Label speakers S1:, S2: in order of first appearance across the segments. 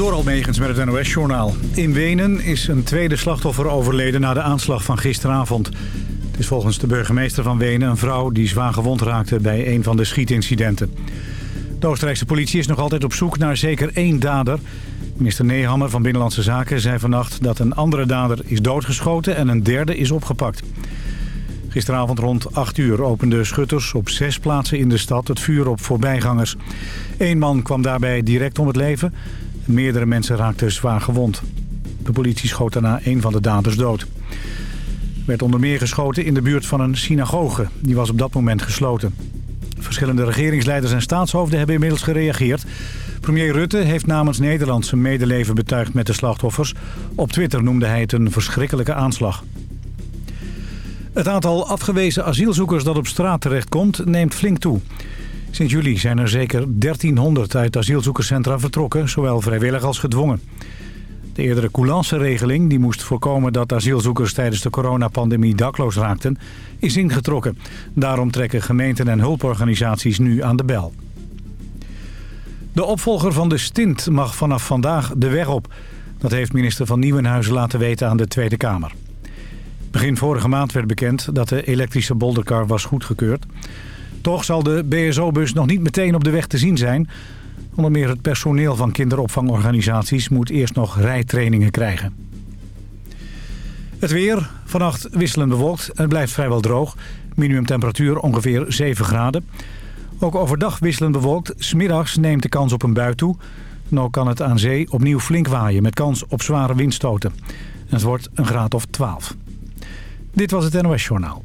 S1: Door Almegens met het NOS-journaal. In Wenen is een tweede slachtoffer overleden na de aanslag van gisteravond. Het is volgens de burgemeester van Wenen een vrouw die zwaar gewond raakte bij een van de schietincidenten. De Oostenrijkse politie is nog altijd op zoek naar zeker één dader. Minister Nehammer van Binnenlandse Zaken zei vannacht dat een andere dader is doodgeschoten en een derde is opgepakt. Gisteravond rond 8 uur openden schutters op zes plaatsen in de stad het vuur op voorbijgangers. Eén man kwam daarbij direct om het leven. Meerdere mensen raakten zwaar gewond. De politie schoot daarna een van de daders dood. Er werd onder meer geschoten in de buurt van een synagoge. Die was op dat moment gesloten. Verschillende regeringsleiders en staatshoofden hebben inmiddels gereageerd. Premier Rutte heeft namens Nederland zijn medeleven betuigd met de slachtoffers. Op Twitter noemde hij het een verschrikkelijke aanslag. Het aantal afgewezen asielzoekers dat op straat terechtkomt neemt flink toe. Sinds juli zijn er zeker 1300 uit asielzoekerscentra vertrokken, zowel vrijwillig als gedwongen. De eerdere coulance-regeling, die moest voorkomen dat asielzoekers tijdens de coronapandemie dakloos raakten, is ingetrokken. Daarom trekken gemeenten en hulporganisaties nu aan de bel. De opvolger van de stint mag vanaf vandaag de weg op. Dat heeft minister van Nieuwenhuizen laten weten aan de Tweede Kamer. Begin vorige maand werd bekend dat de elektrische bolderkar was goedgekeurd. Toch zal de BSO-bus nog niet meteen op de weg te zien zijn. Onder meer het personeel van kinderopvangorganisaties moet eerst nog rijtrainingen krijgen. Het weer, vannacht wisselend bewolkt en het blijft vrijwel droog. Minimumtemperatuur ongeveer 7 graden. Ook overdag wisselend bewolkt. Smiddags neemt de kans op een bui toe. Ook kan het aan zee opnieuw flink waaien met kans op zware windstoten. En het wordt een graad of 12. Dit was het NOS Journaal.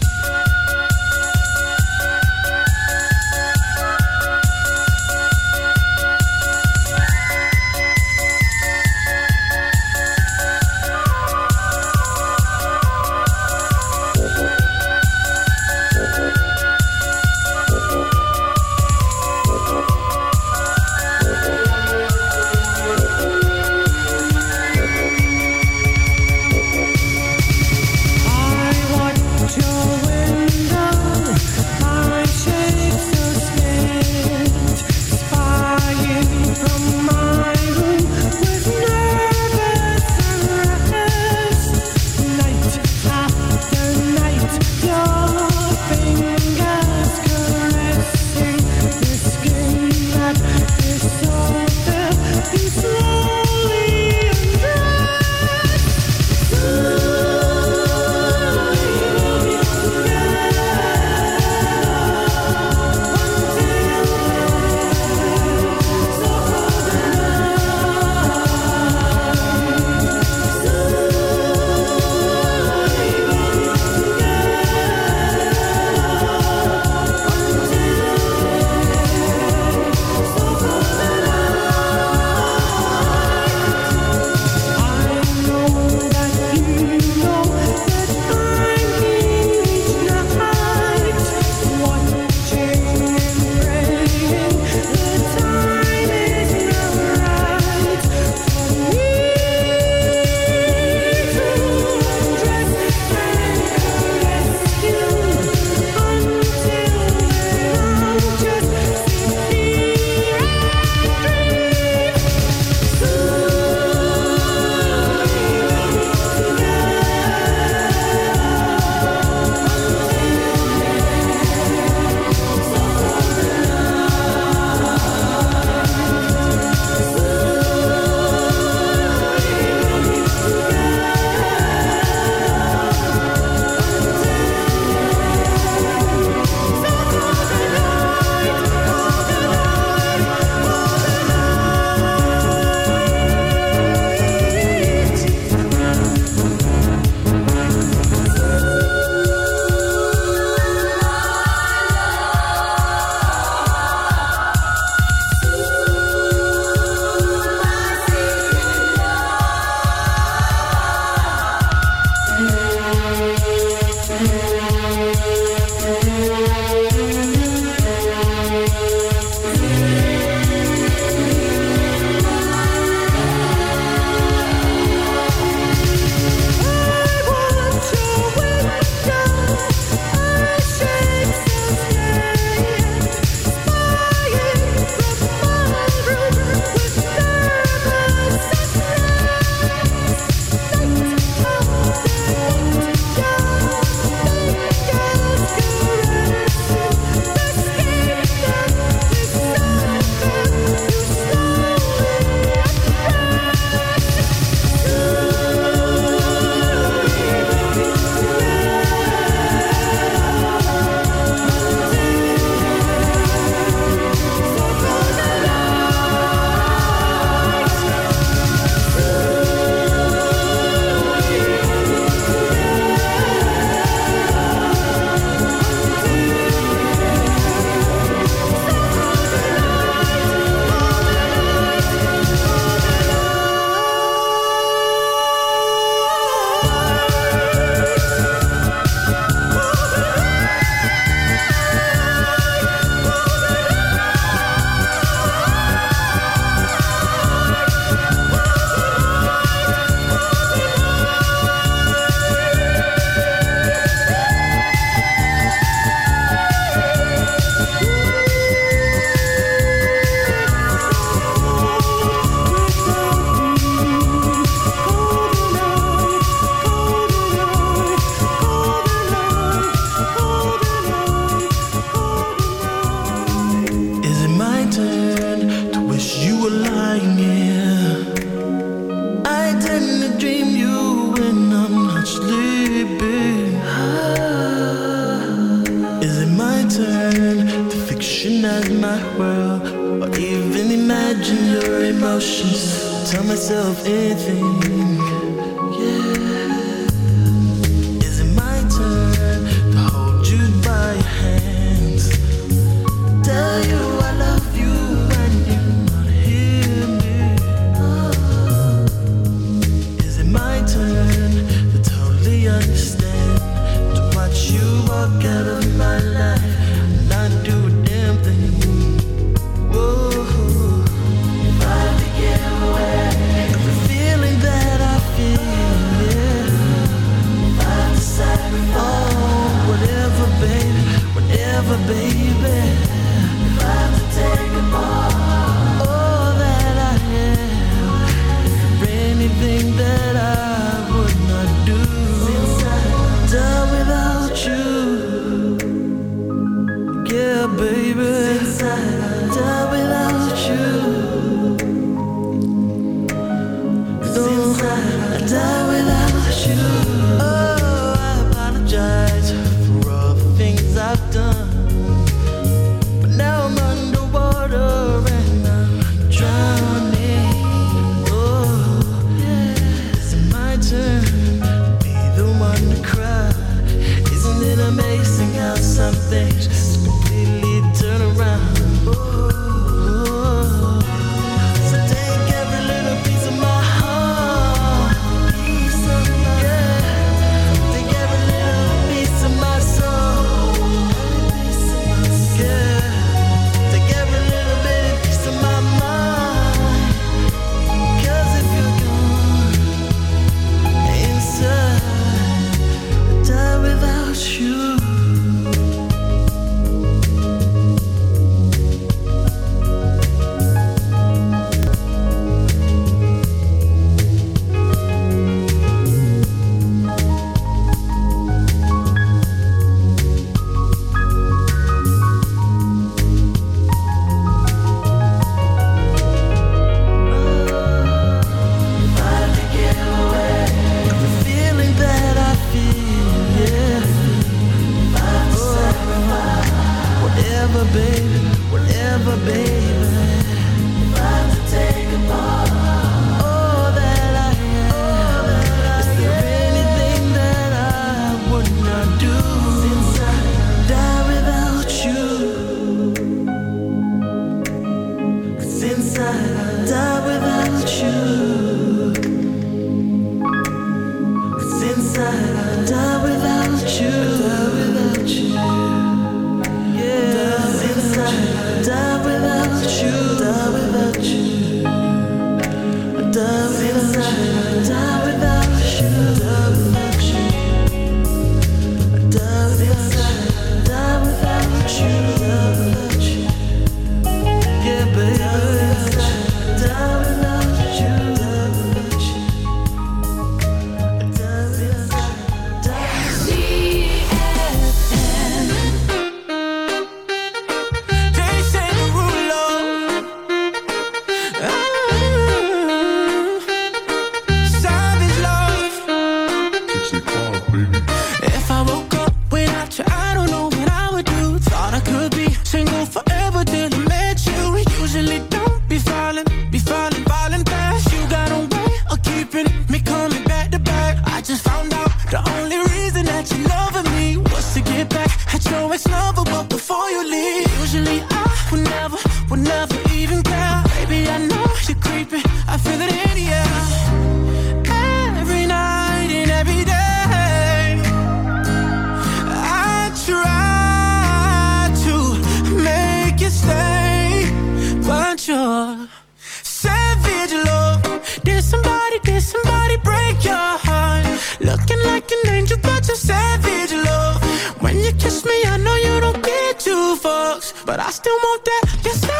S2: Spend up all my cash every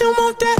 S2: but I still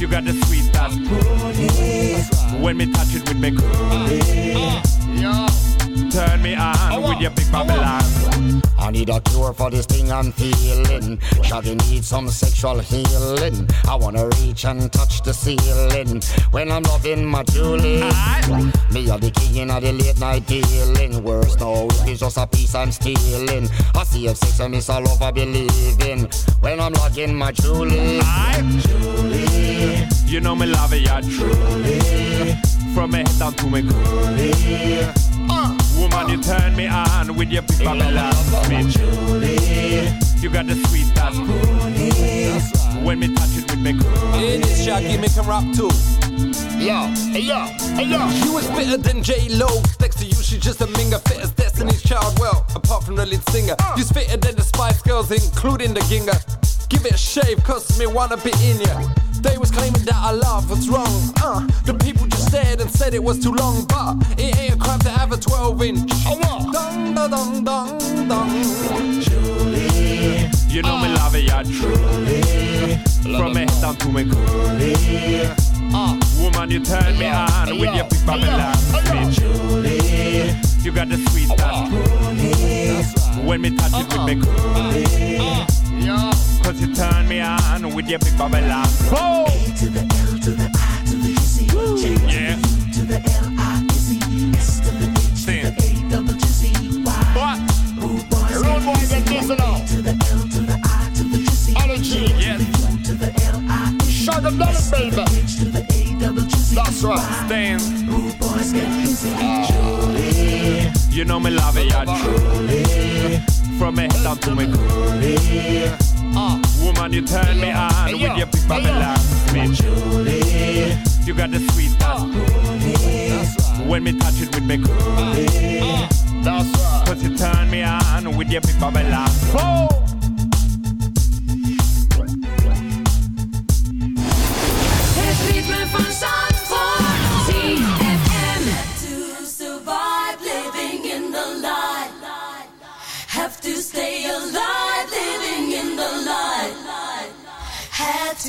S3: You got the sweet that's right. When me touch it with me coolie. Uh. Yeah. Turn me on with your big Babylon.
S4: I need a cure for this thing I'm feeling. Shaggy needs some sexual healing. I wanna reach and touch the ceiling when I'm loving my Julie. Me are the king of the late night dealing. Worse no, it's just a piece I'm stealing. I see if sex and miss all over believing when I'm loving my Julie.
S3: Julie, you know me love it, yeah, truly. From me head down to me coolie. Uh, woman, you turn me on with your big Babylon. Me Julie, you got the sweet that's cool. When me touch it with me cool.
S5: Hey, this Shaggy make him rap too.
S4: Yo, hey yo, hey yo.
S5: You is fitter than J Lo. Next to you, she's just a minger. Fit as Destiny's Child. Well, apart from the lead singer, uh. you's fitter than the Spice Girls, including the Ginger. Give it a shave, cause me wanna be in ya. They was claiming that our love was wrong. Uh, the people just stared and said it was too long, but it ain't a crime to have a 12 inch.
S4: Oh, what?
S5: Dong, da, dong, dong, dong.
S3: Julie, you know uh, me love it, yeah, truly. From me head down to me coolie. Uh, woman, you turn me on with your big Babylon. Julie, you got the sweet touch. Right. When me touch it with me coolie. Uh, uh, Cause you turn me on with your big Babylon.
S6: Oh! A to the L to the I to the G J to yeah. the to the L to the H to the A double C. What? Rude boys
S4: get.
S6: To the L to the I to the G C
S4: J
S6: yeah. to the L I. To the C
S4: That's right.
S3: Stand.
S6: Rude boys get.
S3: You know me love it, truly. From me head down to me coolie. Uh, woman, you turn me on hey, with your big Babylon hey, me. Julie, you got the sweet touch. Uh, when me touch it with me coolie. Uh, that's right. Cause you turn me on with your big Babylon. Oh!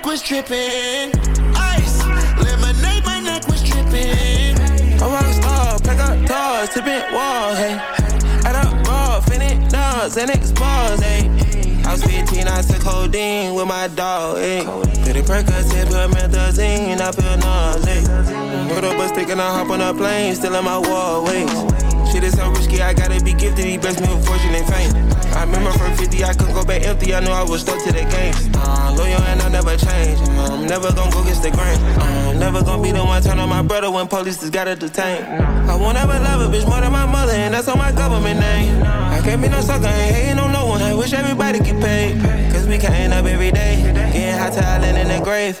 S7: Neck was tripping. Ice, lemonade, my neck was tripping.
S8: I'm rock star, pack up doors, tipping walls, hey. Add up raw, finish nuts, and expose, hey. I was 15, I took codeine with my dog, ayy. It Percocet, promethazine, I feel nauseous. Put up a stick and I hop on a plane, still in my wallways. Shit is so risky, I gotta be gifted, he blessed me with fortune and fame. I remember from 50, I couldn't go back empty, I knew I was stuck to the game. Uh, loyal and I never change, uh, I'm never gonna go against the grain. Uh, I'm never gonna be the one turn on my brother when police just gotta detain. I won't ever love a bitch more than my mother, and that's on my government name. I can't be no sucker, ain't hating on no one, I wish everybody get paid. Cause we can't up every day, getting hot talent in the grave.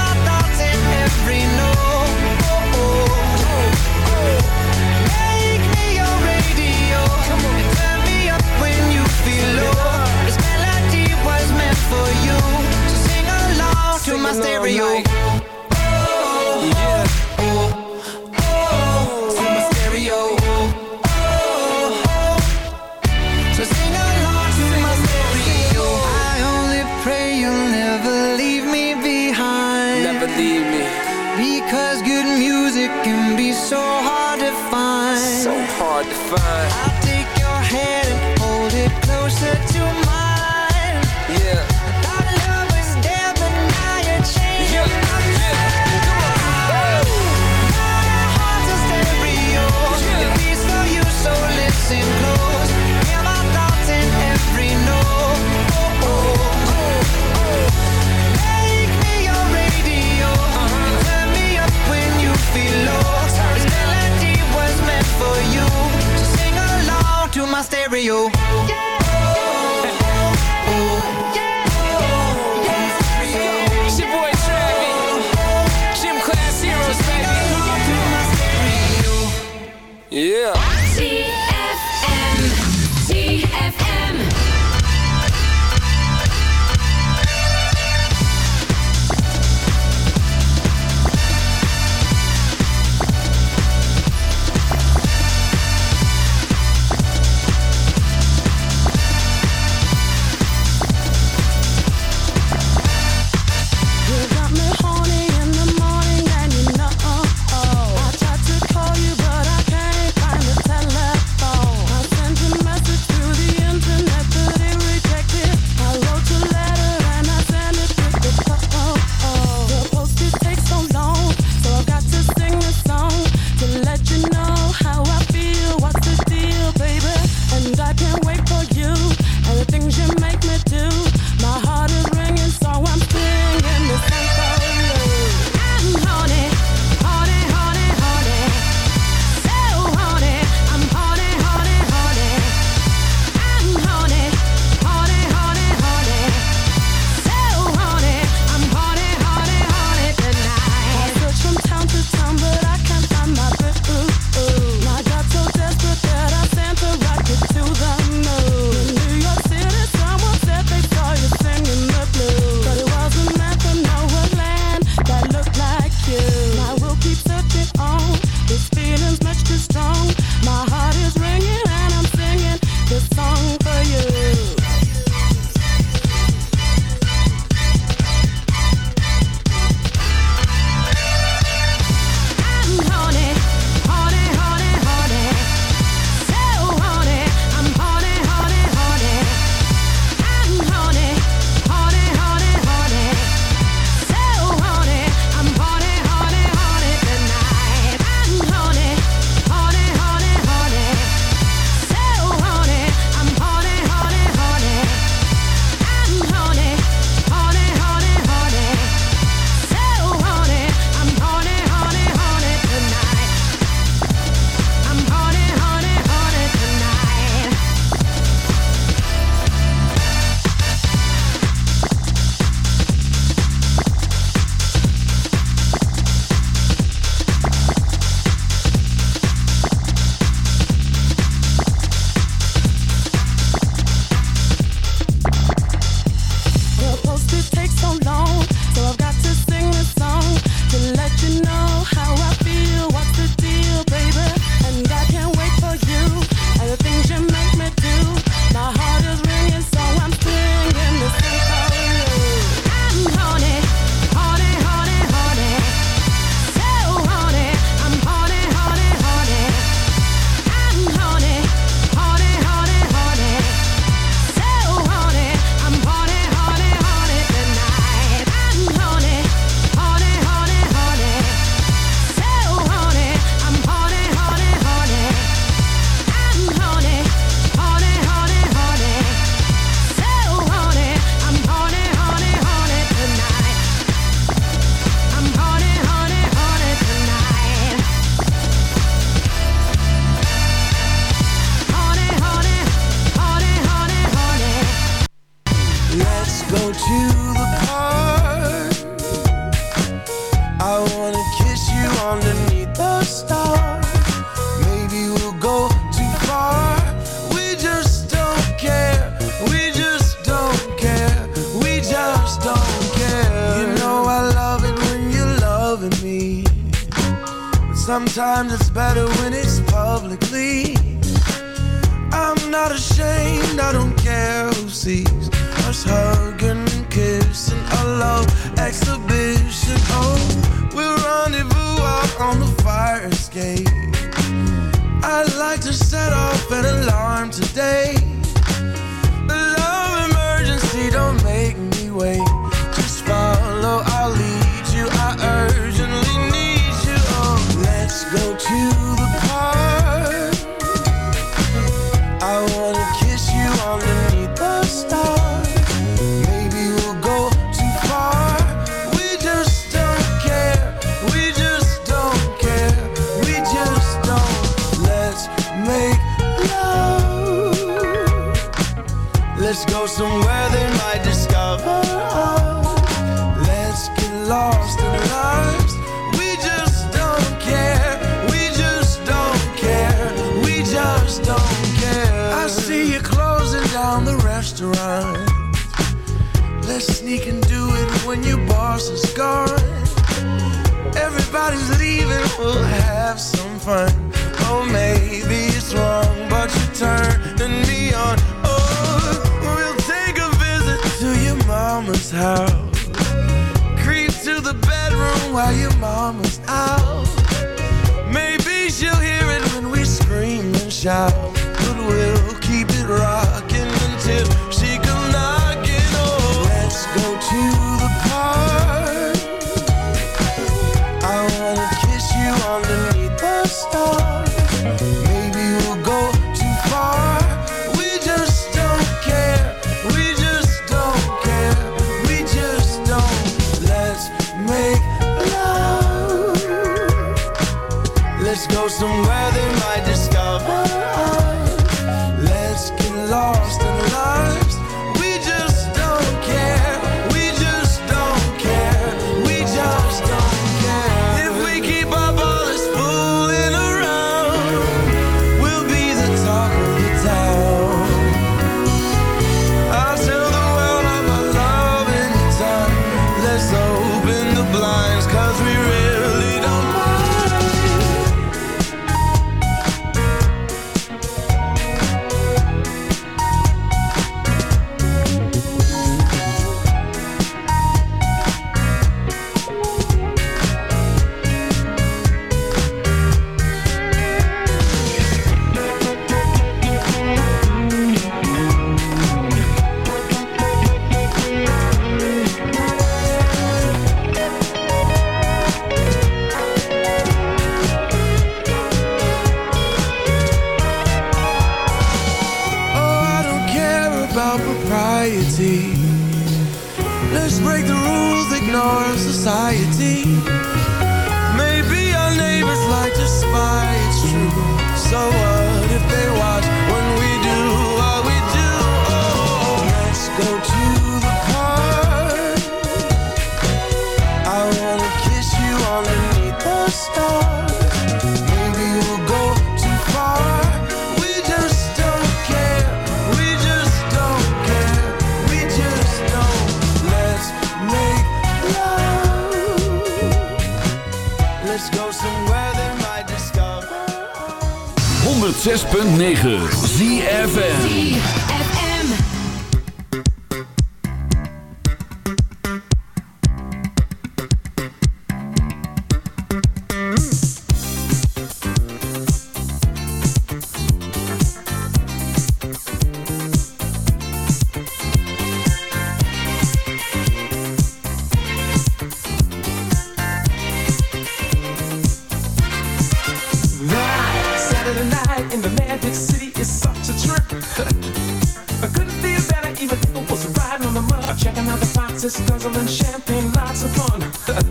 S9: guzzling champagne, lots of fun.